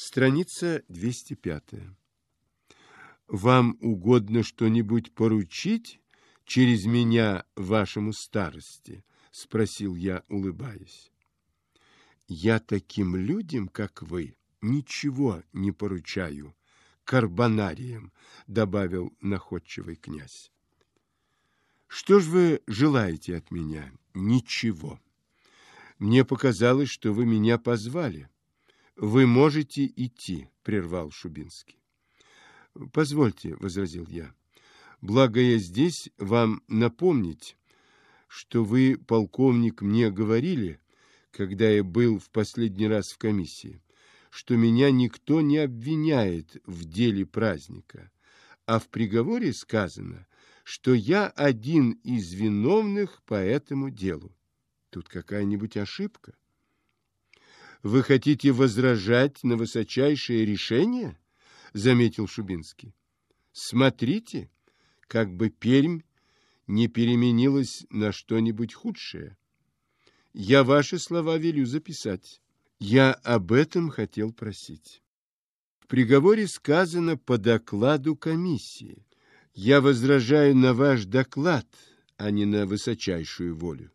Страница 205. Вам угодно что-нибудь поручить через меня вашему старости? Спросил я, улыбаясь. Я таким людям, как вы, ничего не поручаю. Карбонарием, добавил находчивый князь. Что ж вы желаете от меня? Ничего. Мне показалось, что вы меня позвали. Вы можете идти, прервал Шубинский. Позвольте, возразил я. Благо я здесь вам напомнить, что вы, полковник, мне говорили, когда я был в последний раз в комиссии, что меня никто не обвиняет в деле праздника, а в приговоре сказано, что я один из виновных по этому делу. Тут какая-нибудь ошибка? Вы хотите возражать на высочайшее решение? Заметил Шубинский. Смотрите, как бы Пермь не переменилась на что-нибудь худшее. Я ваши слова велю записать. Я об этом хотел просить. В приговоре сказано по докладу комиссии. Я возражаю на ваш доклад, а не на высочайшую волю.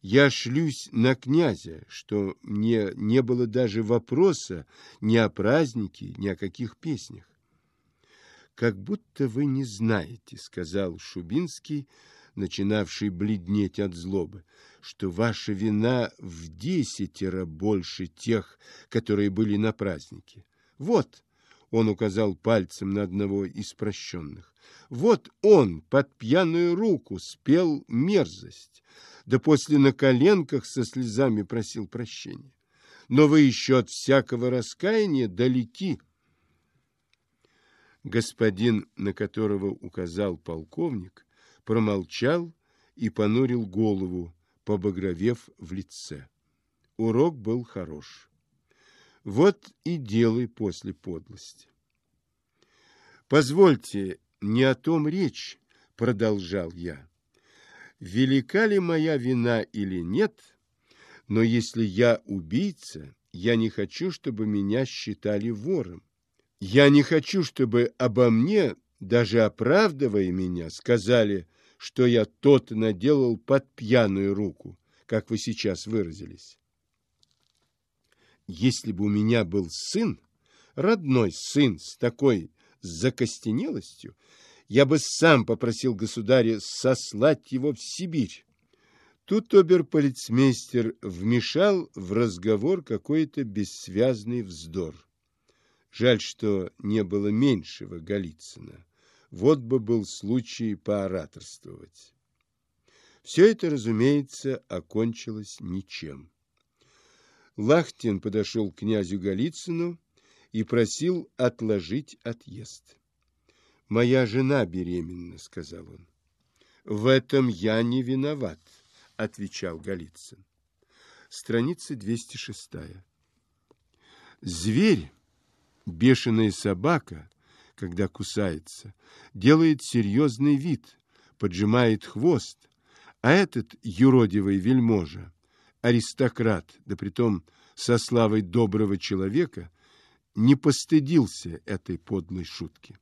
Я шлюсь на князя, что мне не было даже вопроса ни о празднике, ни о каких песнях. «Как будто вы не знаете», — сказал Шубинский, начинавший бледнеть от злобы, «что ваша вина в десятеро больше тех, которые были на празднике. Вот, он указал пальцем на одного из прощенных. Вот он под пьяную руку спел мерзость, да после на коленках со слезами просил прощения. Но вы еще от всякого раскаяния далеки. Господин, на которого указал полковник, промолчал и понурил голову, побагровев в лице. Урок был хорош. Вот и делай после подлости. Позвольте, не о том речь, продолжал я. Велика ли моя вина или нет, но если я убийца, я не хочу, чтобы меня считали вором. Я не хочу, чтобы обо мне, даже оправдывая меня, сказали, что я тот наделал под пьяную руку, как вы сейчас выразились. Если бы у меня был сын, родной сын с такой закостенелостью, я бы сам попросил государя сослать его в Сибирь. Тут оберполицмейстер вмешал в разговор какой-то бессвязный вздор. Жаль, что не было меньшего Голицына. Вот бы был случай поораторствовать. Все это, разумеется, окончилось ничем. Лахтин подошел к князю Голицыну и просил отложить отъезд. «Моя жена беременна», — сказал он. «В этом я не виноват», — отвечал Голицын. Страница 206. Зверь, бешеная собака, когда кусается, делает серьезный вид, поджимает хвост, а этот юродивый вельможа аристократ, да притом со славой доброго человека, не постыдился этой подлой шутки.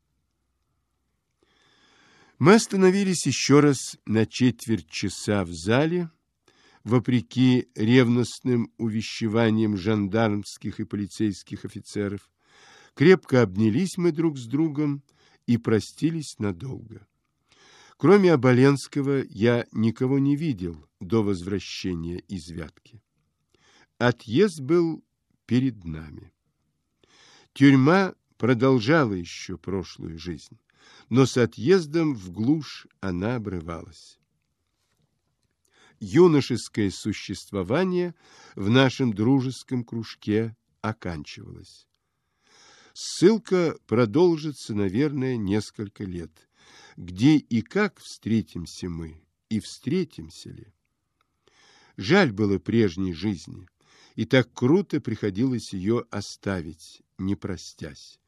Мы остановились еще раз на четверть часа в зале, вопреки ревностным увещеваниям жандармских и полицейских офицеров. Крепко обнялись мы друг с другом и простились надолго. Кроме Оболенского, я никого не видел до возвращения из Вятки. Отъезд был перед нами. Тюрьма продолжала еще прошлую жизнь, но с отъездом в глушь она обрывалась. Юношеское существование в нашем дружеском кружке оканчивалось. Ссылка продолжится, наверное, несколько лет где и как встретимся мы, и встретимся ли. Жаль было прежней жизни, и так круто приходилось ее оставить, не простясь.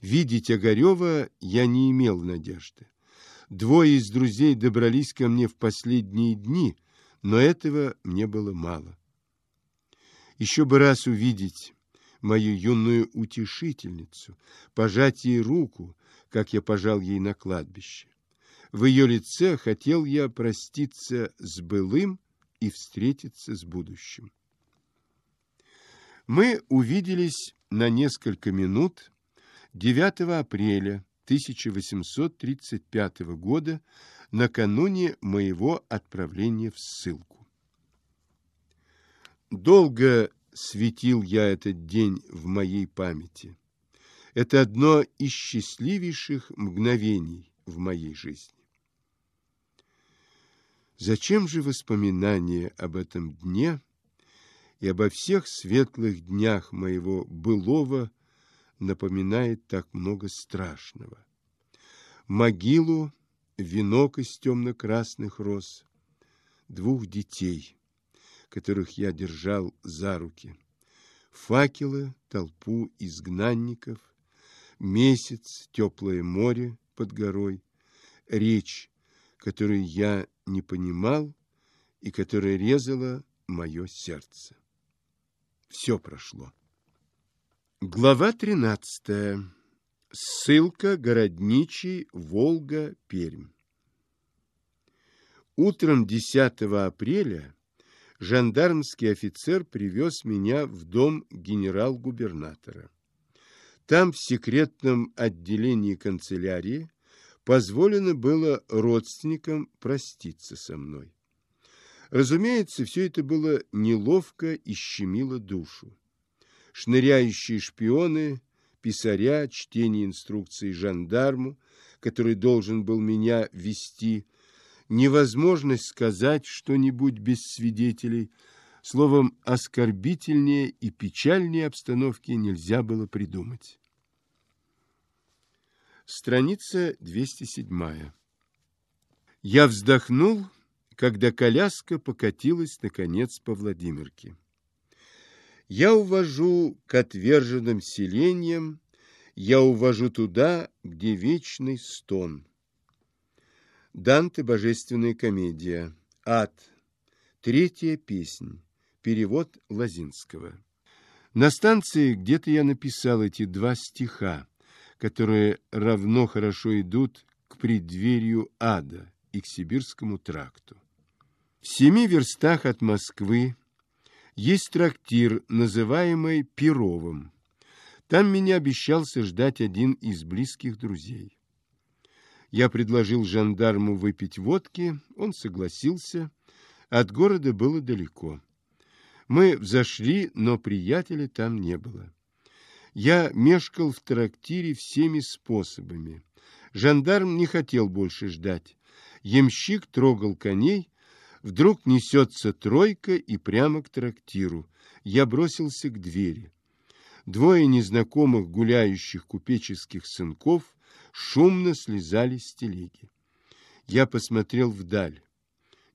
Видеть Огарева я не имел надежды. Двое из друзей добрались ко мне в последние дни, но этого мне было мало. Еще бы раз увидеть, мою юную утешительницу, пожать ей руку, как я пожал ей на кладбище. В ее лице хотел я проститься с былым и встретиться с будущим. Мы увиделись на несколько минут 9 апреля 1835 года накануне моего отправления в ссылку. Долго светил я этот день в моей памяти. Это одно из счастливейших мгновений в моей жизни. Зачем же воспоминания об этом дне и обо всех светлых днях моего былого напоминает так много страшного? Могилу, венок из темно-красных роз, двух детей, которых я держал за руки, факелы, толпу изгнанников, месяц, теплое море под горой, речь, которую я не понимал и которая резала мое сердце. Все прошло. Глава тринадцатая. Ссылка Городничий, Волга, Пермь. Утром 10 апреля жандармский офицер привез меня в дом генерал-губернатора. Там, в секретном отделении канцелярии, позволено было родственникам проститься со мной. Разумеется, все это было неловко и щемило душу. Шныряющие шпионы – писаря, чтение инструкций жандарму, который должен был меня вести, невозможность сказать что-нибудь без свидетелей, словом, оскорбительнее и печальнее обстановки нельзя было придумать. Страница 207. Я вздохнул, когда коляска покатилась, наконец, по Владимирке я увожу к отверженным селениям, я увожу туда, где вечный стон. Данте «Божественная комедия», Ад, третья песнь, перевод Лазинского. На станции где-то я написал эти два стиха, которые равно хорошо идут к преддверию ада и к сибирскому тракту. В семи верстах от Москвы есть трактир, называемый Перовым. Там меня обещался ждать один из близких друзей. Я предложил жандарму выпить водки, он согласился. От города было далеко. Мы взошли, но приятеля там не было. Я мешкал в трактире всеми способами. Жандарм не хотел больше ждать. Ямщик трогал коней, Вдруг несется тройка и прямо к трактиру. Я бросился к двери. Двое незнакомых гуляющих купеческих сынков шумно слезали с телеги. Я посмотрел вдаль.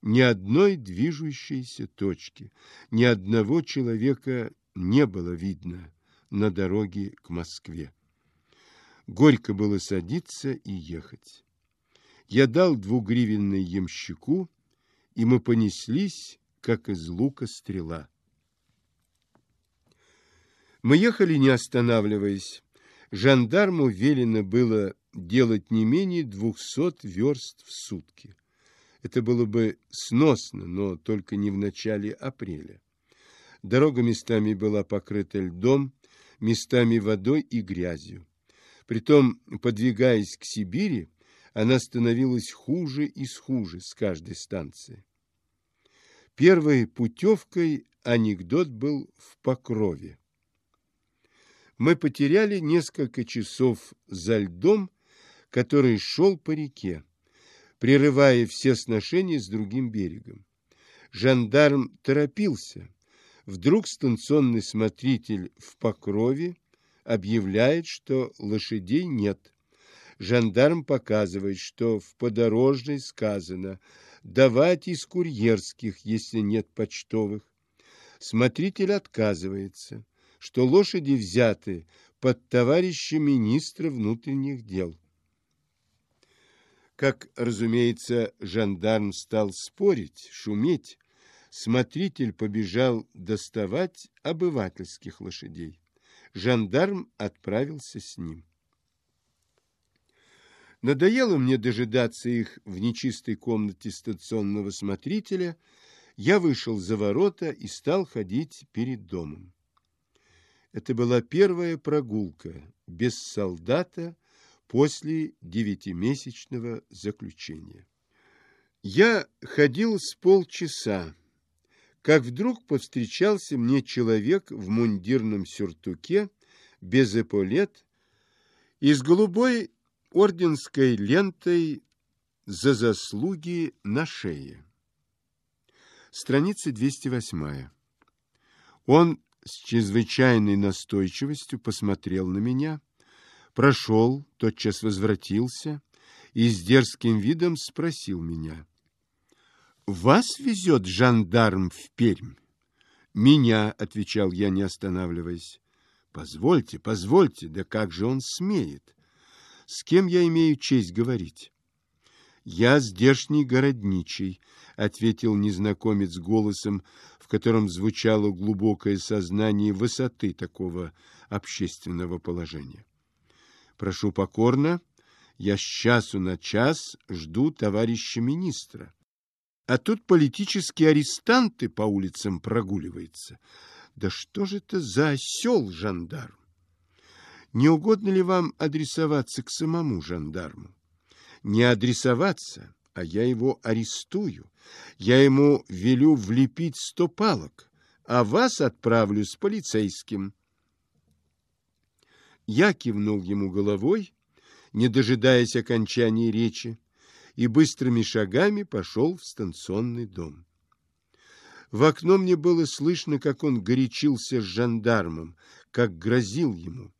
Ни одной движущейся точки, ни одного человека не было видно на дороге к Москве. Горько было садиться и ехать. Я дал двугривенный ямщику, и мы понеслись, как из лука стрела. Мы ехали, не останавливаясь. Жандарму велено было делать не менее двухсот верст в сутки. Это было бы сносно, но только не в начале апреля. Дорога местами была покрыта льдом, местами водой и грязью. Притом, подвигаясь к Сибири, она становилась хуже и хуже с каждой станции. Первой путевкой анекдот был в Покрове. Мы потеряли несколько часов за льдом, который шел по реке, прерывая все сношения с другим берегом. Жандарм торопился. Вдруг станционный смотритель в Покрове объявляет, что лошадей нет. Жандарм показывает, что в подорожной сказано – давать из курьерских, если нет почтовых. Смотритель отказывается, что лошади взяты под товарища министра внутренних дел. Как, разумеется, жандарм стал спорить, шуметь, смотритель побежал доставать обывательских лошадей. жандарм отправился с ним. Надоело мне дожидаться их в нечистой комнате стационного смотрителя. Я вышел за ворота и стал ходить перед домом. Это была первая прогулка без солдата после девятимесячного заключения. Я ходил с полчаса, как вдруг повстречался мне человек в мундирном сюртуке, без эполет и с голубой орденской лентой за заслуги на шее. Страница 208. Он с чрезвычайной настойчивостью посмотрел на меня, прошел, тотчас возвратился и с дерзким видом спросил меня. «Вас везет жандарм в Пермь?» «Меня», — отвечал я, не останавливаясь. «Позвольте, позвольте, да как же он смеет?» С кем я имею честь говорить? Я здешний городничий, ответил незнакомец голосом, в котором звучало глубокое сознание высоты такого общественного положения. Прошу покорно, я с часу на час жду товарища министра. А тут политические арестанты по улицам прогуливаются. Да что же это за осел жандарм? Не угодно ли вам адресоваться к самому жандарму? Не адресоваться, а я его арестую. Я ему велю влепить сто палок, а вас отправлю с полицейским. Я кивнул ему головой, не дожидаясь окончания речи, и быстрыми шагами пошел в станционный дом. В окно мне было слышно, как он горячился с жандармом, как грозил ему.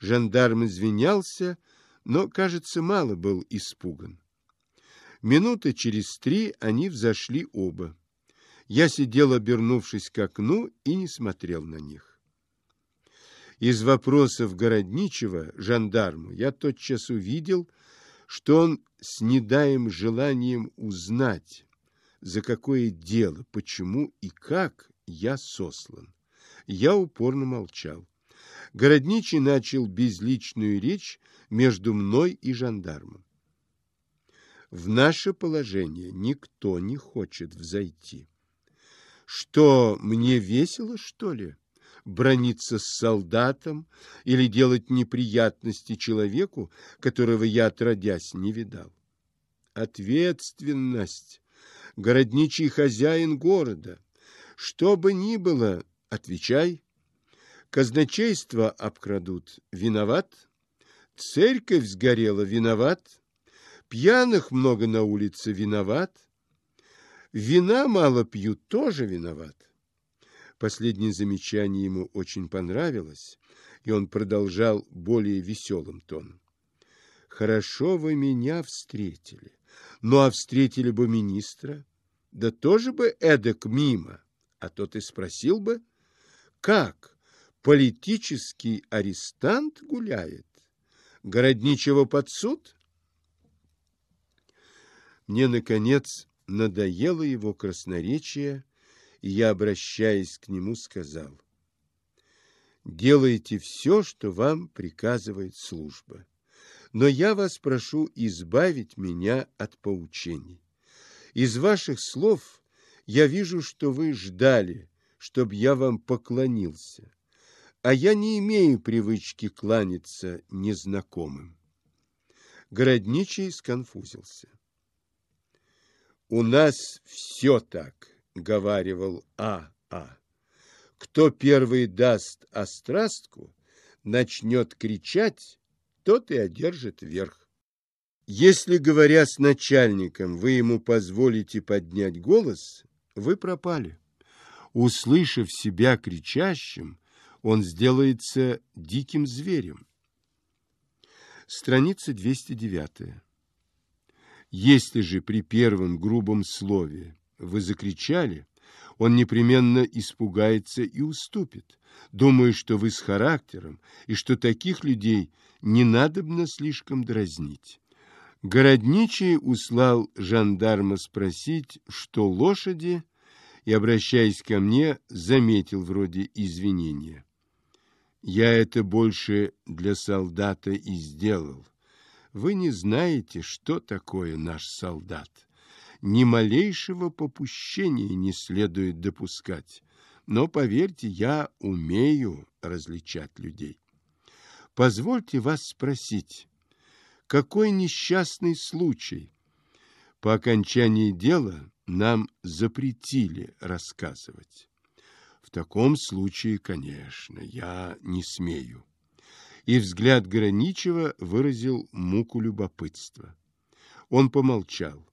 Жандарм извинялся, но, кажется, мало был испуган. Минуты через три они взошли оба. Я сидел, обернувшись к окну, и не смотрел на них. Из вопросов Городничего жандарму я тотчас увидел, что он с недаем желанием узнать, за какое дело, почему и как я сослан. Я упорно молчал. Городничий начал безличную речь между мной и жандармом. В наше положение никто не хочет взойти. Что, мне весело, что ли, брониться с солдатом или делать неприятности человеку, которого я отродясь не видал? Ответственность. Городничий хозяин города. Что бы ни было, отвечай. Казначейство обкрадут. Виноват. Церковь сгорела. Виноват. Пьяных много на улице. Виноват. Вина мало пьют. Тоже виноват. Последнее замечание ему очень понравилось, и он продолжал более веселым тоном. «Хорошо вы меня встретили. Ну, а встретили бы министра? Да тоже бы эдак мимо. А то ты спросил бы, как?» Политический арестант гуляет? Городничего под суд? Мне, наконец, надоело его красноречие, и я, обращаясь к нему, сказал, «Делайте все, что вам приказывает служба, но я вас прошу избавить меня от поучений. Из ваших слов я вижу, что вы ждали, чтобы я вам поклонился» а я не имею привычки кланяться незнакомым. Городничий сконфузился. «У нас все так», — говаривал А.А. А. «Кто первый даст острастку, начнет кричать, тот и одержит верх. Если, говоря с начальником, вы ему позволите поднять голос, вы пропали. Услышав себя кричащим, он сделается диким зверем. Страница 209. Если же при первом грубом слове вы закричали, он непременно испугается и уступит, думая, что вы с характером и что таких людей не надобно слишком дразнить. Городничий услал жандарма спросить, что лошади, и, обращаясь ко мне, заметил вроде извинения. Я это больше для солдата и сделал. Вы не знаете, что такое наш солдат. Ни малейшего попущения не следует допускать. Но, поверьте, я умею различать людей. Позвольте вас спросить, какой несчастный случай? По окончании дела нам запретили рассказывать. В таком случае, конечно, я не смею. И взгляд Граничева выразил муку любопытства. Он помолчал.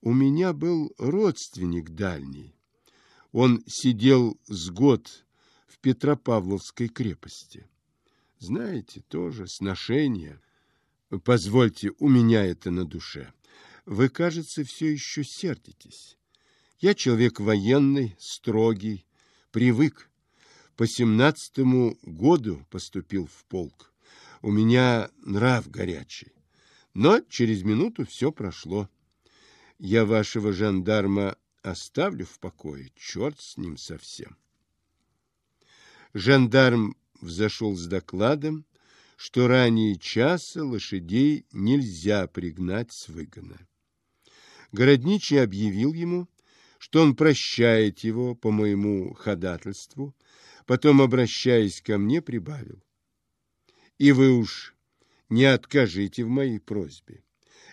У меня был родственник дальний. Он сидел с год в Петропавловской крепости. Знаете, тоже сношение. Позвольте, у меня это на душе. Вы, кажется, все еще сердитесь. Я человек военный, строгий, привык. По семнадцатому году поступил в полк. У меня нрав горячий. Но через минуту все прошло. Я вашего жандарма оставлю в покое, черт с ним совсем. Жандарм взошел с докладом, что ранее часа лошадей нельзя пригнать с выгона. Городничий объявил ему, что он прощает его по моему ходатайству, потом, обращаясь ко мне, прибавил. И вы уж не откажите в моей просьбе.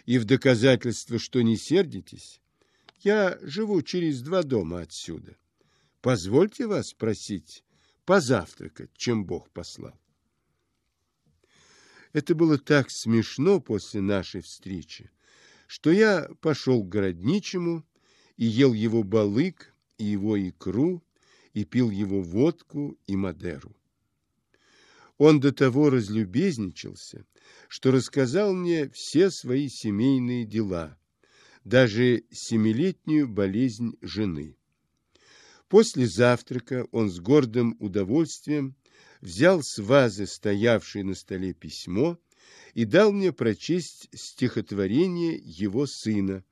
И в доказательство, что не сердитесь, я живу через два дома отсюда. Позвольте вас просить позавтракать, чем Бог послал. Это было так смешно после нашей встречи, что я пошел к городничему и ел его балык и его икру, и пил его водку и мадеру. Он до того разлюбезничался, что рассказал мне все свои семейные дела, даже семилетнюю болезнь жены. После завтрака он с гордым удовольствием взял с вазы, стоявшей на столе, письмо и дал мне прочесть стихотворение его сына,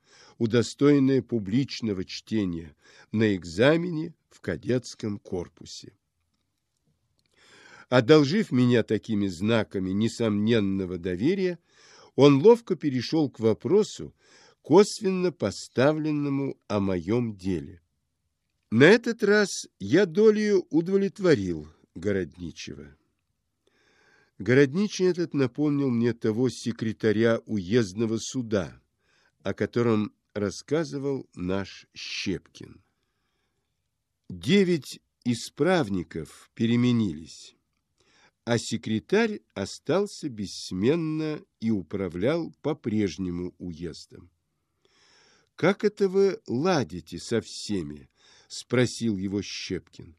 удостоенное публичного чтения на экзамене в кадетском корпусе. Одолжив меня такими знаками несомненного доверия, он ловко перешел к вопросу, косвенно поставленному о моем деле. На этот раз я долю удовлетворил Городничего. Городничий этот напомнил мне того секретаря уездного суда, о котором рассказывал наш Щепкин. Девять исправников переменились, а секретарь остался бессменно и управлял по-прежнему уездом. «Как это вы ладите со всеми?» — спросил его Щепкин.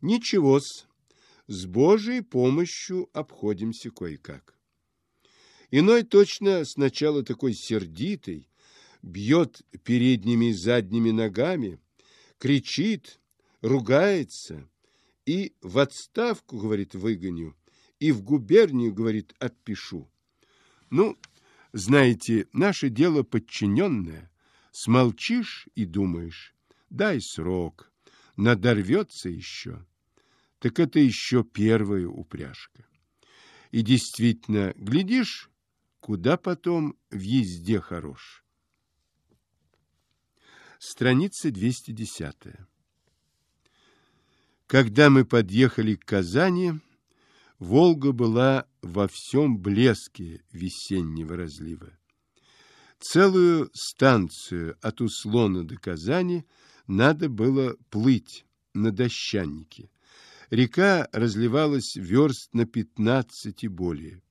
«Ничего-с, с Божьей помощью обходимся кое-как». Иной точно сначала такой сердитый, бьет передними и задними ногами, кричит, ругается и в отставку, говорит, выгоню, и в губернию, говорит, отпишу. Ну, знаете, наше дело подчиненное. Смолчишь и думаешь, дай срок, надорвется еще. Так это еще первая упряжка. И действительно, глядишь, куда потом в езде хорош. Страница 210. Когда мы подъехали к Казани, Волга была во всем блеске весеннего разлива. Целую станцию от Услона до Казани надо было плыть на дощаннике. Река разливалась верст на пятнадцать и более.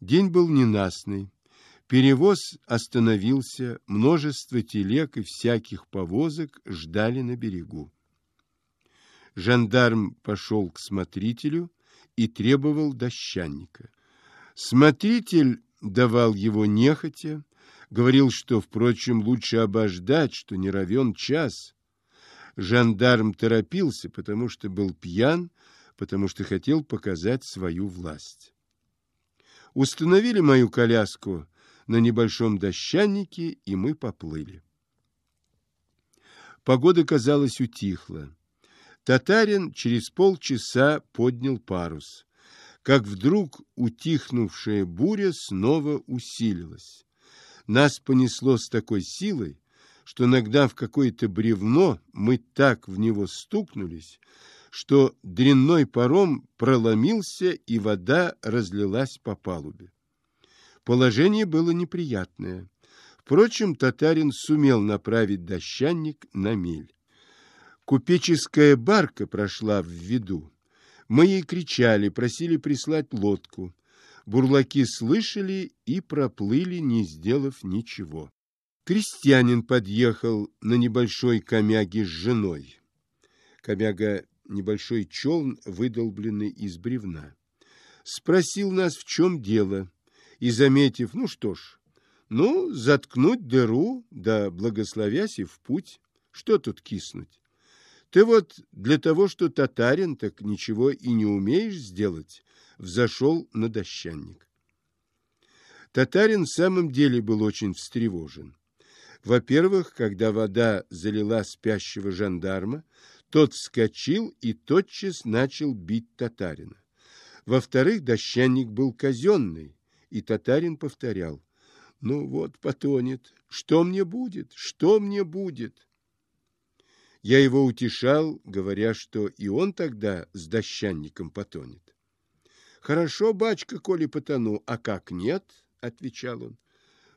День был ненастный, Перевоз остановился, множество телег и всяких повозок ждали на берегу. Жандарм пошел к смотрителю и требовал дощанника. Смотритель давал его нехотя, говорил, что, впрочем, лучше обождать, что не равен час. Жандарм торопился, потому что был пьян, потому что хотел показать свою власть. Установили мою коляску на небольшом дощаннике, и мы поплыли. Погода, казалось, утихла. Татарин через полчаса поднял парус. Как вдруг утихнувшая буря снова усилилась. Нас понесло с такой силой, что иногда в какое-то бревно мы так в него стукнулись, что дрянной паром проломился, и вода разлилась по палубе. Положение было неприятное. Впрочем, татарин сумел направить дощанник на мель. Купеческая барка прошла в виду. Мы ей кричали, просили прислать лодку. Бурлаки слышали и проплыли, не сделав ничего. Крестьянин подъехал на небольшой комяге с женой. Комяга — небольшой челн, выдолбленный из бревна. Спросил нас, в чем дело, и, заметив, ну что ж, ну, заткнуть дыру, да благословясь и в путь, что тут киснуть? Ты вот для того, что татарин, так ничего и не умеешь сделать, взошел на дощанник. Татарин в самом деле был очень встревожен. Во-первых, когда вода залила спящего жандарма, тот вскочил и тотчас начал бить татарина. Во-вторых, дощанник был казенный, и татарин повторял. «Ну вот, потонет. Что мне будет? Что мне будет?» Я его утешал, говоря, что и он тогда с дощанником потонет. «Хорошо, бачка, коли потону, а как нет?» — отвечал он.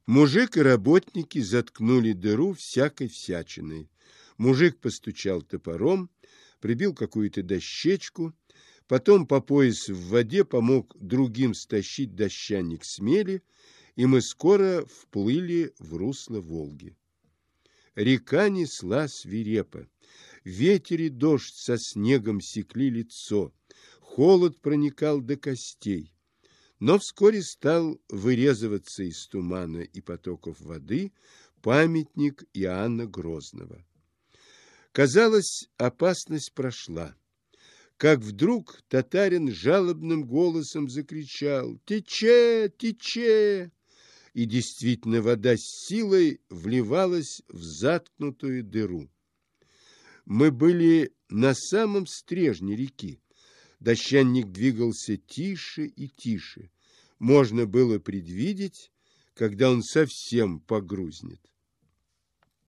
Мужик и работники заткнули дыру всякой всячиной. Мужик постучал топором, прибил какую-то дощечку, потом по пояс в воде помог другим стащить дощаник с мели, и мы скоро вплыли в русло Волги. Река несла свирепо. Ветер и дождь со снегом секли лицо. Холод проникал до костей но вскоре стал вырезываться из тумана и потоков воды памятник Иоанна Грозного. Казалось, опасность прошла. Как вдруг татарин жалобным голосом закричал «Тече! Тече!» И действительно вода с силой вливалась в заткнутую дыру. Мы были на самом стрежне реки. Дощанник двигался тише и тише можно было предвидеть, когда он совсем погрузнет.